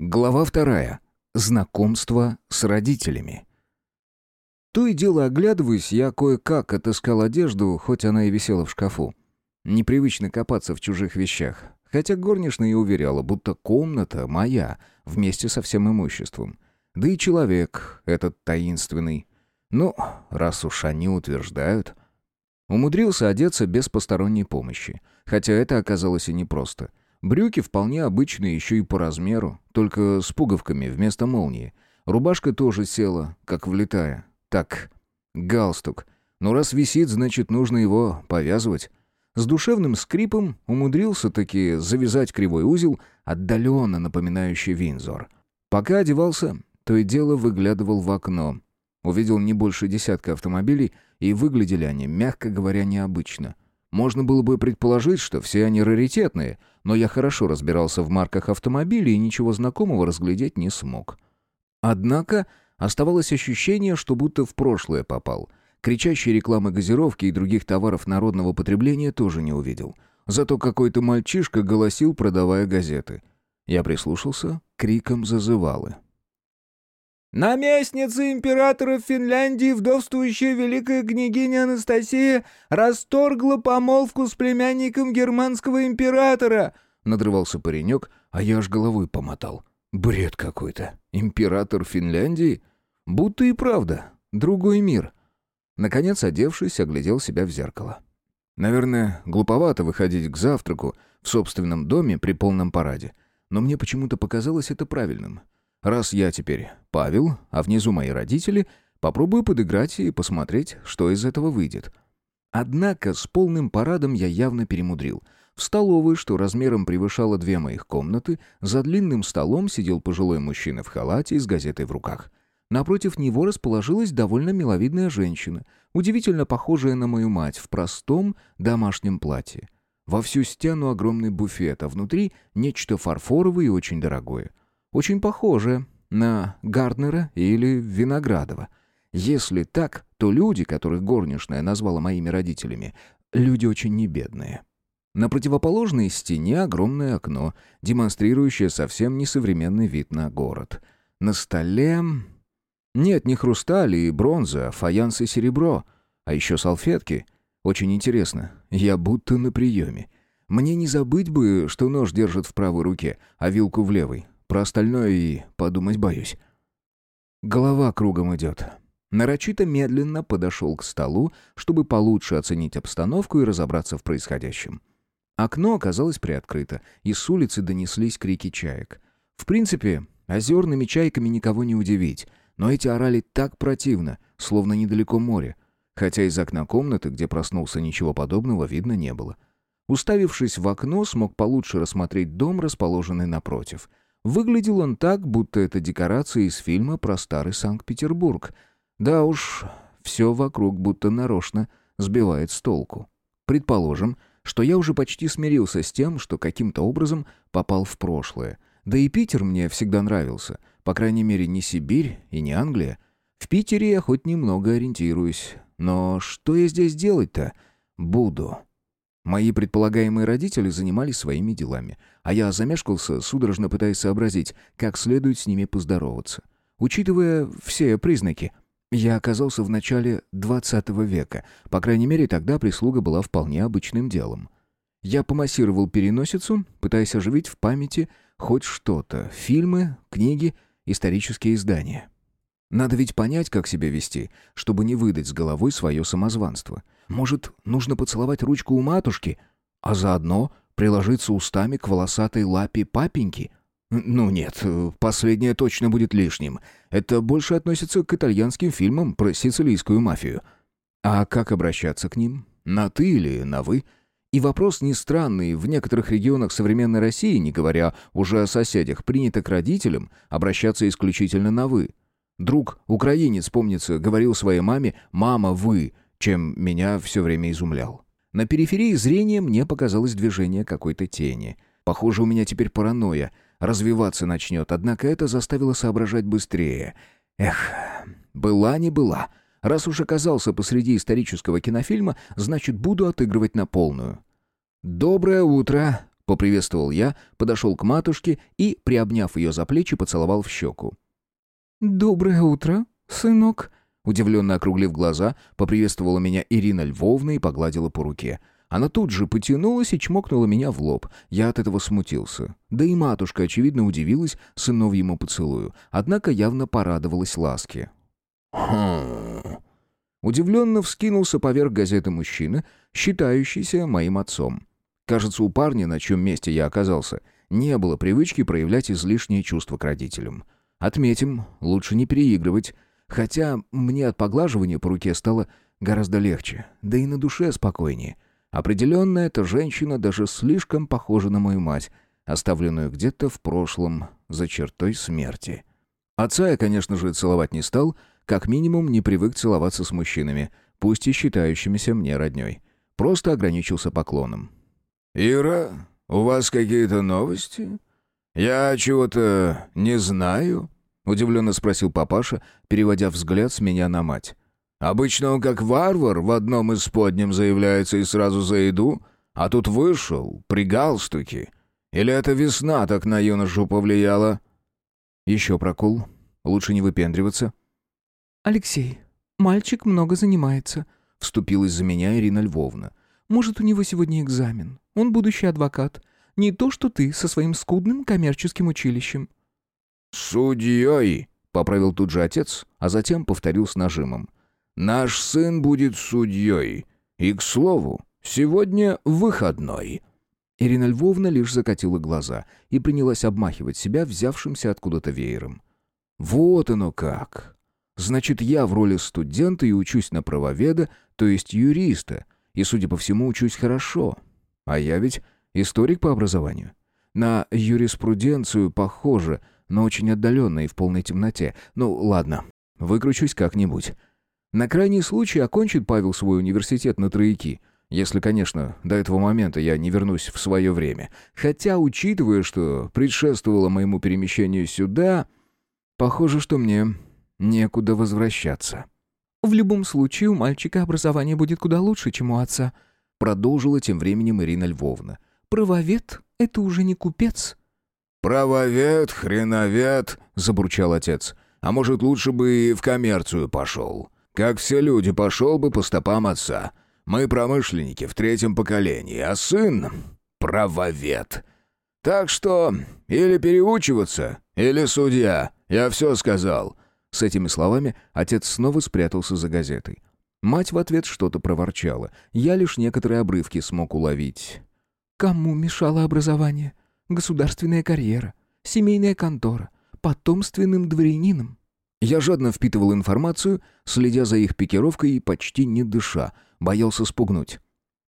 Глава вторая. Знакомство с родителями. То и дело оглядываясь, я кое-как отыскал одежду, хоть она и висела в шкафу. Непривычно копаться в чужих вещах, хотя горничная и уверяла, будто комната моя, вместе со всем имуществом. Да и человек этот таинственный. Ну, раз уж они утверждают... Умудрился одеться без посторонней помощи, хотя это оказалось и непросто — Брюки вполне обычные, еще и по размеру, только с пуговками вместо молнии. Рубашка тоже села, как влетая. Так, галстук. Но раз висит, значит, нужно его повязывать. С душевным скрипом умудрился таки завязать кривой узел, отдаленно напоминающий Винзор. Пока одевался, то и дело выглядывал в окно. Увидел не больше десятка автомобилей, и выглядели они, мягко говоря, необычно — можно было бы предположить, что все они раритетные, но я хорошо разбирался в марках автомобилей и ничего знакомого разглядеть не смог. Однако оставалось ощущение, что будто в прошлое попал. Кричащие рекламы газировки и других товаров народного потребления тоже не увидел. Зато какой-то мальчишка голосил, продавая газеты. Я прислушался, криком зазывалы. Наместница императора Финляндии, вдовствующая великая княгиня Анастасия, расторгла помолвку с племянником германского императора!» Надрывался паренек, а я аж головой помотал. Бред какой-то. Император Финляндии? Будто и правда. Другой мир. Наконец, одевшись, оглядел себя в зеркало. Наверное, глуповато выходить к завтраку в собственном доме при полном параде. Но мне почему-то показалось это правильным. Раз я теперь Павел, а внизу мои родители, попробую подыграть и посмотреть, что из этого выйдет. Однако с полным парадом я явно перемудрил. В столовой, что размером превышало две моих комнаты, за длинным столом сидел пожилой мужчина в халате и с газетой в руках. Напротив него расположилась довольно миловидная женщина, удивительно похожая на мою мать в простом домашнем платье. Во всю стену огромный буфет, а внутри нечто фарфоровое и очень дорогое. Очень похоже на Гарднера или Виноградова. Если так, то люди, которых горничная назвала моими родителями, люди очень небедные. На противоположной стене огромное окно, демонстрирующее совсем несовременный вид на город. На столе... Нет, не хрусталь и бронза, а фаянс и серебро. А еще салфетки. Очень интересно. Я будто на приеме. Мне не забыть бы, что нож держит в правой руке, а вилку в левой. Про остальное и подумать боюсь. Голова кругом идет. Нарочито медленно подошел к столу, чтобы получше оценить обстановку и разобраться в происходящем. Окно оказалось приоткрыто, и с улицы донеслись крики чаек. В принципе, озерными чайками никого не удивить, но эти орали так противно, словно недалеко море, хотя из окна комнаты, где проснулся, ничего подобного видно не было. Уставившись в окно, смог получше рассмотреть дом, расположенный напротив — Выглядел он так, будто это декорация из фильма про старый Санкт-Петербург. Да уж, все вокруг будто нарочно сбивает с толку. Предположим, что я уже почти смирился с тем, что каким-то образом попал в прошлое. Да и Питер мне всегда нравился. По крайней мере, не Сибирь и не Англия. В Питере я хоть немного ориентируюсь. Но что я здесь делать-то? Буду. Мои предполагаемые родители занимались своими делами, а я замешкался, судорожно пытаясь сообразить, как следует с ними поздороваться. Учитывая все признаки, я оказался в начале 20 века, по крайней мере, тогда прислуга была вполне обычным делом. Я помассировал переносицу, пытаясь оживить в памяти хоть что-то — фильмы, книги, исторические издания. Надо ведь понять, как себя вести, чтобы не выдать с головой свое самозванство — может, нужно поцеловать ручку у матушки, а заодно приложиться устами к волосатой лапе папеньки? Ну нет, последнее точно будет лишним. Это больше относится к итальянским фильмам про сицилийскую мафию. А как обращаться к ним? На «ты» или на «вы»? И вопрос не странный. В некоторых регионах современной России, не говоря уже о соседях, принято к родителям обращаться исключительно на «вы». Друг, украинец, помнится, говорил своей маме «мама, вы», чем меня все время изумлял. На периферии зрения мне показалось движение какой-то тени. Похоже, у меня теперь паранойя. Развиваться начнет, однако это заставило соображать быстрее. Эх, была не была. Раз уж оказался посреди исторического кинофильма, значит, буду отыгрывать на полную. «Доброе утро!» Поприветствовал я, подошел к матушке и, приобняв ее за плечи, поцеловал в щеку. «Доброе утро, сынок», Удивленно округлив глаза, поприветствовала меня Ирина Львовна и погладила по руке. Она тут же потянулась и чмокнула меня в лоб. Я от этого смутился. Да и матушка, очевидно, удивилась сыновьему поцелую, однако явно порадовалась ласке. «Хм...» Удивленно вскинулся поверх газеты мужчина, считающийся моим отцом. Кажется, у парня, на чем месте я оказался, не было привычки проявлять излишние чувства к родителям. Отметим, лучше не переигрывать, Хотя мне от поглаживания по руке стало гораздо легче, да и на душе спокойнее. Определенно, эта женщина даже слишком похожа на мою мать, оставленную где-то в прошлом за чертой смерти. Отца я, конечно же, целовать не стал, как минимум не привык целоваться с мужчинами, пусть и считающимися мне родней. Просто ограничился поклоном. «Ира, у вас какие-то новости? Я чего-то не знаю?» Удивленно спросил папаша, переводя взгляд с меня на мать. «Обычно он как варвар в одном из подням заявляется и сразу за еду, а тут вышел, при галстуке. Или это весна так на юношу повлияла?» «Еще прокол. Лучше не выпендриваться». «Алексей, мальчик много занимается», — вступилась за меня Ирина Львовна. «Может, у него сегодня экзамен. Он будущий адвокат. Не то, что ты со своим скудным коммерческим училищем». «Судьей», — поправил тут же отец, а затем повторил с нажимом. «Наш сын будет судьей. И, к слову, сегодня выходной». Ирина Львовна лишь закатила глаза и принялась обмахивать себя взявшимся откуда-то веером. «Вот оно как! Значит, я в роли студента и учусь на правоведа, то есть юриста, и, судя по всему, учусь хорошо. А я ведь историк по образованию. На юриспруденцию похоже — но очень отдаленно и в полной темноте. Ну, ладно, выкручусь как-нибудь. На крайний случай окончит Павел свой университет на трояки. Если, конечно, до этого момента я не вернусь в свое время. Хотя, учитывая, что предшествовало моему перемещению сюда, похоже, что мне некуда возвращаться. «В любом случае, у мальчика образование будет куда лучше, чем у отца», продолжила тем временем Ирина Львовна. «Правовед — это уже не купец, «Правовед, хреновед», — забурчал отец. «А может, лучше бы и в коммерцию пошел. Как все люди, пошел бы по стопам отца. Мы промышленники в третьем поколении, а сын — правовед. Так что или переучиваться, или судья. Я все сказал». С этими словами отец снова спрятался за газетой. Мать в ответ что-то проворчала. Я лишь некоторые обрывки смог уловить. «Кому мешало образование? Государственная карьера, семейная контора, потомственным дворянином. Я жадно впитывал информацию, следя за их пикировкой и почти не дыша, боялся спугнуть.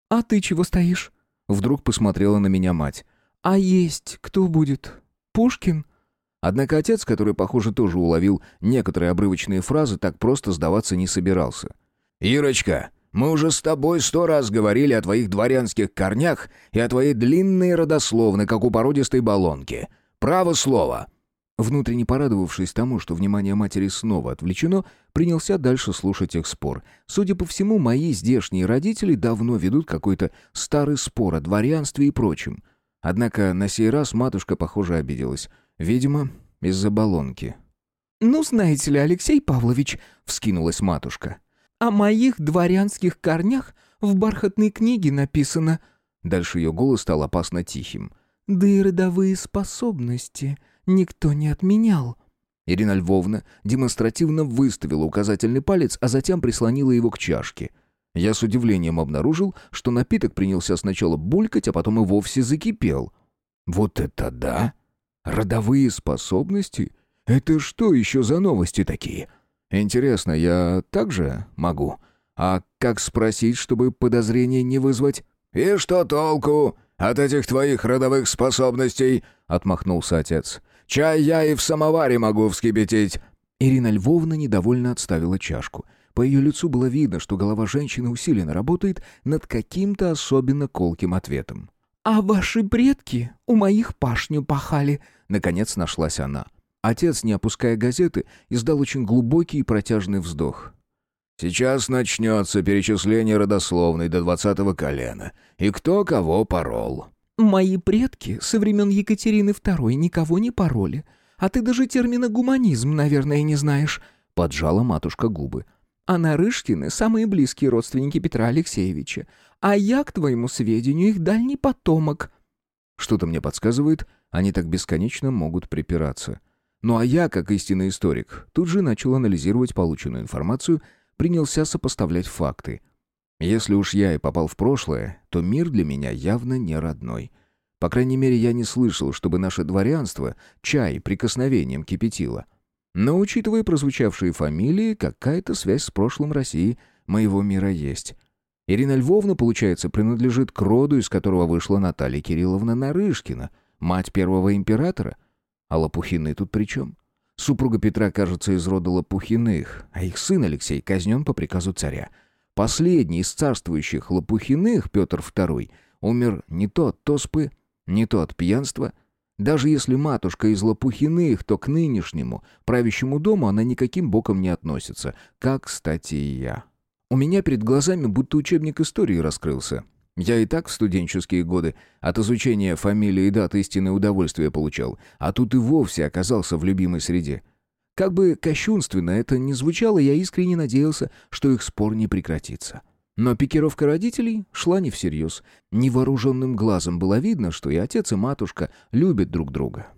«А ты чего стоишь?» Вдруг посмотрела на меня мать. «А есть кто будет? Пушкин?» Однако отец, который, похоже, тоже уловил некоторые обрывочные фразы, так просто сдаваться не собирался. «Ирочка, мы уже с тобой сто раз говорили о твоих дворянских корнях и о твоей длинной родословной, как у породистой баллонки. Право слово!» Внутренне порадовавшись тому, что внимание матери снова отвлечено, принялся дальше слушать их спор. Судя по всему, мои здешние родители давно ведут какой-то старый спор о дворянстве и прочем. Однако на сей раз матушка, похоже, обиделась. Видимо, из-за баллонки. «Ну, знаете ли, Алексей Павлович», — вскинулась матушка, — о моих дворянских корнях в бархатной книге написано...» Дальше ее голос стал опасно тихим. «Да и родовые способности никто не отменял». Ирина Львовна демонстративно выставила указательный палец, а затем прислонила его к чашке. Я с удивлением обнаружил, что напиток принялся сначала булькать, а потом и вовсе закипел. «Вот это да! Родовые способности? Это что еще за новости такие?» Интересно, я также могу? А как спросить, чтобы подозрения не вызвать? «И что толку от этих твоих родовых способностей?» — отмахнулся отец. «Чай я и в самоваре могу вскипятить». Ирина Львовна недовольно отставила чашку. По ее лицу было видно, что голова женщины усиленно работает над каким-то особенно колким ответом. «А ваши предки у моих пашню пахали», — наконец нашлась она. Отец, не опуская газеты, издал очень глубокий и протяжный вздох. «Сейчас начнется перечисление родословной до двадцатого колена. И кто кого порол». Мои предки со времен Екатерины II никого не пороли. А ты даже термина «гуманизм», наверное, не знаешь», — поджала матушка губы. «А Нарышкины — самые близкие родственники Петра Алексеевича. А я, к твоему сведению, их дальний потомок». Что-то мне подсказывает, они так бесконечно могут припираться. Ну а я, как истинный историк, тут же начал анализировать полученную информацию, принялся сопоставлять факты — если уж я и попал в прошлое, то мир для меня явно не родной. По крайней мере, я не слышал, чтобы наше дворянство чай прикосновением кипятило. Но, учитывая прозвучавшие фамилии, какая-то связь с прошлым России моего мира есть. Ирина Львовна, получается, принадлежит к роду, из которого вышла Наталья Кирилловна Нарышкина, мать первого императора. А Лопухины тут при чем? Супруга Петра, кажется, из рода Лопухиных, а их сын Алексей казнен по приказу царя — Последний из царствующих Лопухиных, Петр II, умер не то от тоспы, не то от пьянства. Даже если матушка из Лопухиных, то к нынешнему, правящему дому, она никаким боком не относится, как, кстати, и я. У меня перед глазами будто учебник истории раскрылся. Я и так в студенческие годы от изучения фамилии и дат истинное удовольствие получал, а тут и вовсе оказался в любимой среде. Как бы кощунственно это ни звучало, я искренне надеялся, что их спор не прекратится. Но пикировка родителей шла не всерьез. Невооруженным глазом было видно, что и отец, и матушка любят друг друга.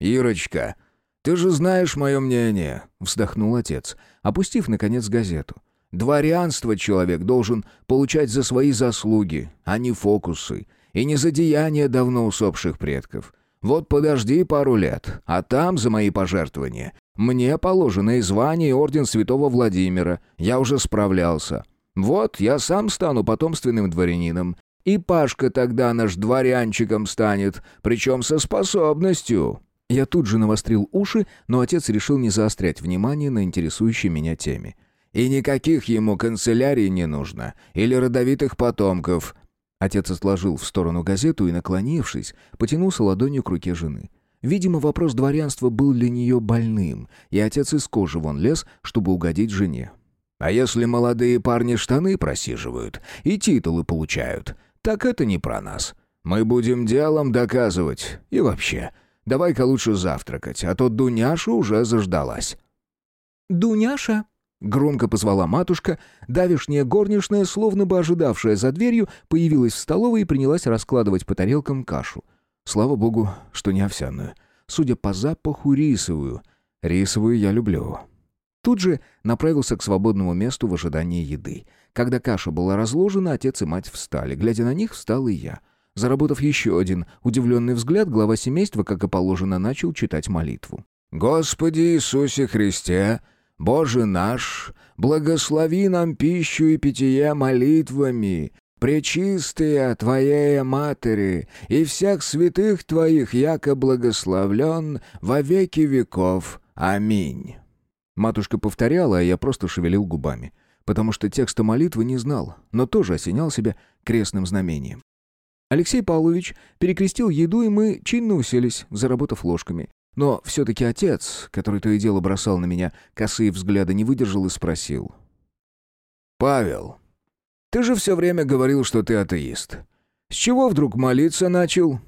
«Ирочка, ты же знаешь мое мнение», — вздохнул отец, опустив, наконец, газету. «Дворянство человек должен получать за свои заслуги, а не фокусы, и не за деяния давно усопших предков. Вот подожди пару лет, а там за мои пожертвования мне положено и звание, и орден святого Владимира. Я уже справлялся. Вот, я сам стану потомственным дворянином. И Пашка тогда наш дворянчиком станет, причем со способностью». Я тут же навострил уши, но отец решил не заострять внимание на интересующей меня теме. «И никаких ему канцелярий не нужно, или родовитых потомков». Отец отложил в сторону газету и, наклонившись, потянулся ладонью к руке жены. Видимо, вопрос дворянства был для нее больным, и отец из кожи вон лез, чтобы угодить жене. «А если молодые парни штаны просиживают и титулы получают, так это не про нас. Мы будем делом доказывать. И вообще, давай-ка лучше завтракать, а то Дуняша уже заждалась». «Дуняша!» — громко позвала матушка. Давишняя горничная, словно бы ожидавшая за дверью, появилась в столовой и принялась раскладывать по тарелкам кашу. Слава богу, что не овсяную. Судя по запаху, рисовую. Рисовую я люблю. Тут же направился к свободному месту в ожидании еды. Когда каша была разложена, отец и мать встали. Глядя на них, встал и я. Заработав еще один удивленный взгляд, глава семейства, как и положено, начал читать молитву. «Господи Иисусе Христе, Боже наш, благослови нам пищу и питье молитвами, Пречистая Твоей Матери и всех святых Твоих, яко благословлен во веки веков. Аминь». Матушка повторяла, а я просто шевелил губами, потому что текста молитвы не знал, но тоже осенял себя крестным знамением. Алексей Павлович перекрестил еду, и мы чинно уселись, заработав ложками. Но все-таки отец, который то и дело бросал на меня косые взгляды, не выдержал и спросил. «Павел, ты же все время говорил, что ты атеист. С чего вдруг молиться начал?»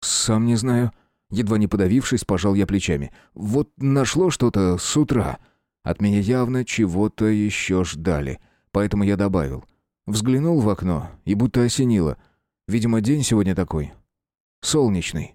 «Сам не знаю». Едва не подавившись, пожал я плечами. «Вот нашло что-то с утра. От меня явно чего-то еще ждали. Поэтому я добавил. Взглянул в окно и будто осенило. Видимо, день сегодня такой. Солнечный».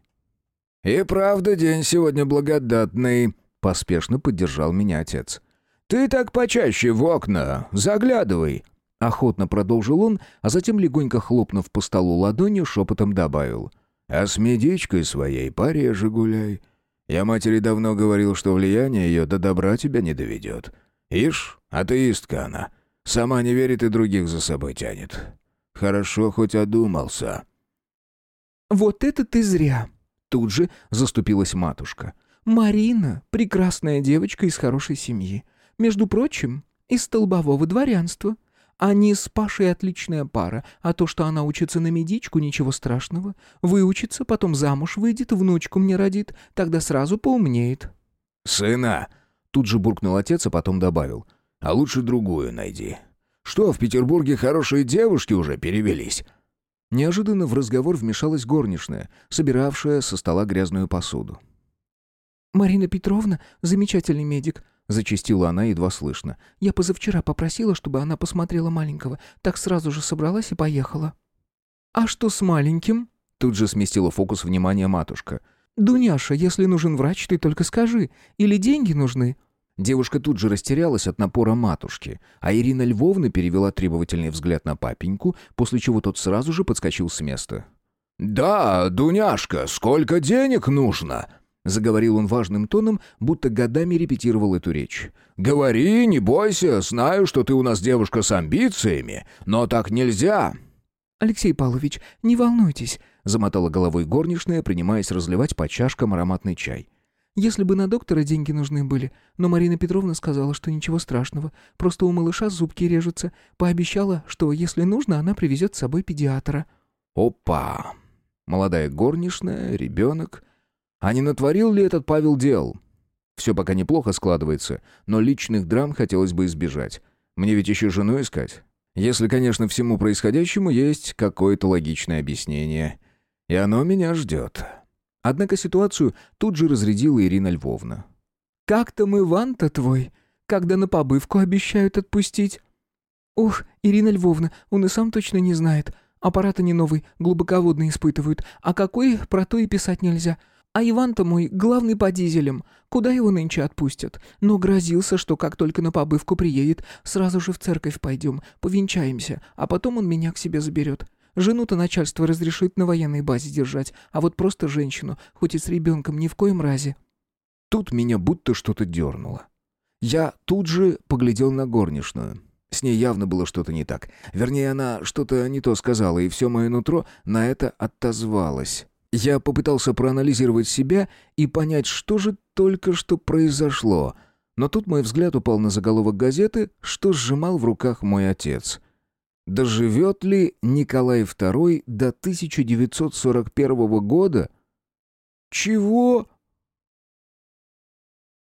«И правда день сегодня благодатный», — поспешно поддержал меня отец. «Ты так почаще в окна заглядывай. Охотно продолжил он, а затем, легонько хлопнув по столу ладонью, шепотом добавил. «А с медичкой своей пореже гуляй. Я матери давно говорил, что влияние ее до добра тебя не доведет. Ишь, атеистка она. Сама не верит и других за собой тянет. Хорошо хоть одумался». «Вот это ты зря!» Тут же заступилась матушка. «Марина — прекрасная девочка из хорошей семьи. Между прочим, из столбового дворянства. Они с Пашей отличная пара, а то, что она учится на медичку, ничего страшного. Выучится, потом замуж выйдет, внучку мне родит, тогда сразу поумнеет». «Сына!» — тут же буркнул отец, а потом добавил. «А лучше другую найди. Что, в Петербурге хорошие девушки уже перевелись?» Неожиданно в разговор вмешалась горничная, собиравшая со стола грязную посуду. «Марина Петровна — замечательный медик», — зачастила она едва слышно. «Я позавчера попросила, чтобы она посмотрела маленького, так сразу же собралась и поехала». «А что с маленьким?» — тут же сместила фокус внимания матушка. «Дуняша, если нужен врач, ты только скажи. Или деньги нужны?» Девушка тут же растерялась от напора матушки, а Ирина Львовна перевела требовательный взгляд на папеньку, после чего тот сразу же подскочил с места. «Да, Дуняшка, сколько денег нужно?» Заговорил он важным тоном, будто годами репетировал эту речь. «Говори, не бойся, знаю, что ты у нас девушка с амбициями, но так нельзя». «Алексей Павлович, не волнуйтесь», — замотала головой горничная, принимаясь разливать по чашкам ароматный чай. Если бы на доктора деньги нужны были, но Марина Петровна сказала, что ничего страшного, просто у малыша зубки режутся, пообещала, что если нужно, она привезет с собой педиатра». «Опа! Молодая горничная, ребенок. А не натворил ли этот Павел дел? Все пока неплохо складывается, но личных драм хотелось бы избежать. Мне ведь еще жену искать. Если, конечно, всему происходящему есть какое-то логичное объяснение. И оно меня ждет». Однако ситуацию тут же разрядила Ирина Львовна. «Как там Иван-то твой, когда на побывку обещают отпустить?» «Ох, Ирина Львовна, он и сам точно не знает. Аппараты не новый, глубоководный испытывают. А какой, про то и писать нельзя. А Иван-то мой главный по дизелям. Куда его нынче отпустят? Но грозился, что как только на побывку приедет, сразу же в церковь пойдем, повенчаемся, а потом он меня к себе заберет. Жену-то начальство разрешит на военной базе держать, а вот просто женщину, хоть и с ребенком, ни в коем разе». Тут меня будто что-то дернуло. Я тут же поглядел на горничную. С ней явно было что-то не так. Вернее, она что-то не то сказала, и все мое нутро на это отозвалось. Я попытался проанализировать себя и понять, что же только что произошло. Но тут мой взгляд упал на заголовок газеты, что сжимал в руках мой отец — Доживет ли Николай II до 1941 года? Чего?